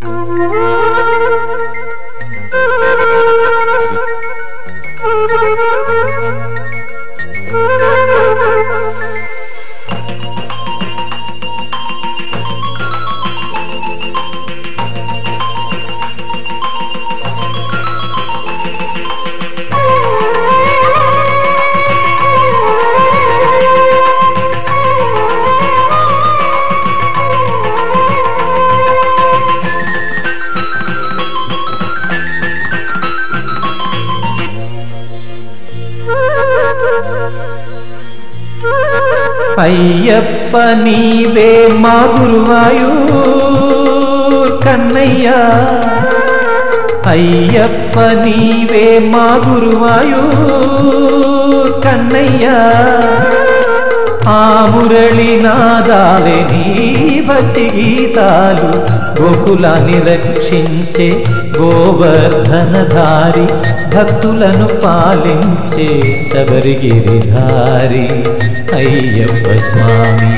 Música Ayyappa నీవే మా గురువాయు కన్నయ్యా. అయ్యప్ప నీవే మా గురువాయు కన్నయ్యా. ఆ మురళి నాదాలే నీ భక్తి గీతాలు గోకులాన్ని రక్షించే గోవర్ధనధారి భక్తులను పాలించే శబరిగిరిధారి అయ్యప్ప స్వామి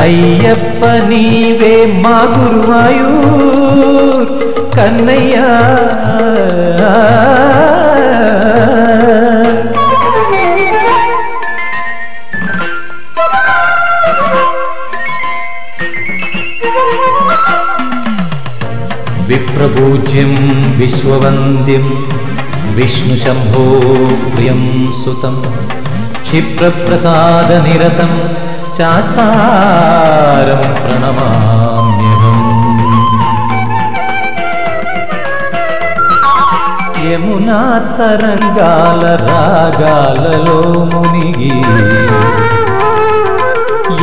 అయ్యప్ప నీవే మా గురువాయూర్ కన్నయ్యా విప్రపూజ్యం విశ్వవంద్యం విష్ణుశంభో ప్రియం సుతం క్షిప్రప్రసాదనిరతం శాస్తారం ప్రణమామ్యహం యమునా తరంగాల రాగాలలో మునిగి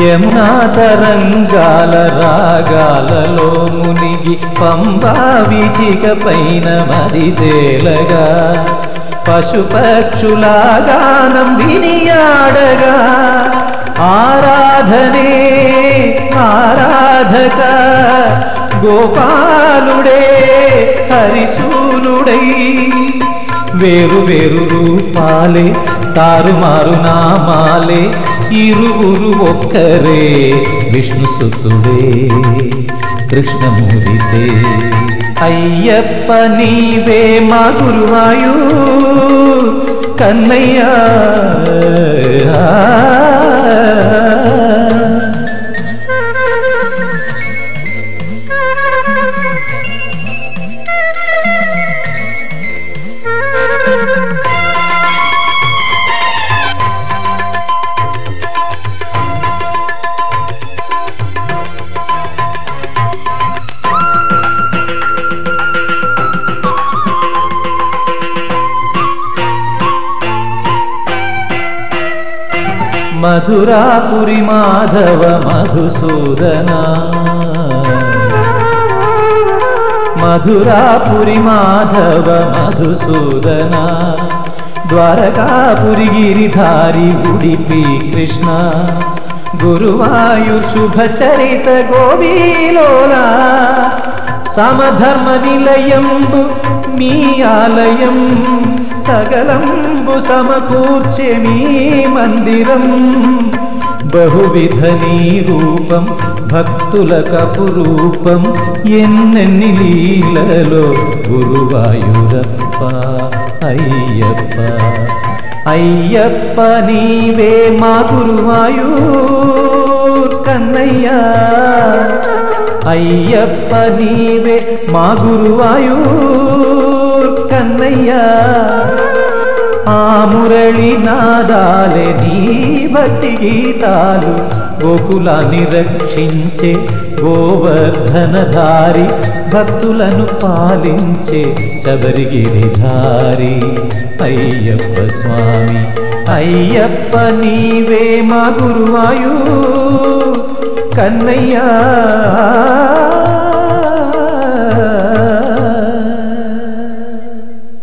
యమునా తరంగాల రాగాలలో మునిగి పంబా విచిక పైన మది తేలగా పశుపక్షులాగానం వినియాడగా ఆరాధనే ఆరాధక గోపాలుడే హరిశూలుడై. వేరు వేరు రూపాలే తారుమారు నామాలే ఇరువురు ఒక్కరే విష్ణు సుతుడే కృష్ణమూరితే. అయ్యప్ప నీవే మా గురువాయు కన్నయ్యా. मधुरापुरि माधव मधुसूदना। मधुरापुरि माधव मधुसूदना। द्वारकापुरि गिरिधारि उडि प्रीकृष्णा गुरुवायुर्शुभचरितकोपी गोविलोला समधर्मनिलयम्बु बु आलयम् మీ ఆలయం సగలంబు సమకూర్చె మీ మందిరం. బహువిధ నీ రూపం భక్తుల కపురూపం ఎన్నెన్ని లీలలో గురువాయురప్ప అయ్యప్ప. అయ్యప్ప నీవే మా గురువాయు కన్నయ్యా. అయ్యప్ప నీవే మా గురువాయూ కన్నయ్యా. ఆ మురళి నాదాలే నీ భక్తి గీతాలు. గోకులాన్ని రక్షించే గోవర్ధనధారి భక్తులను పాలించే శబరిగిరిధారి అయ్యప్ప స్వామి అయ్యప్ప నీవే మా గురువాయు. కన్నయ్యా.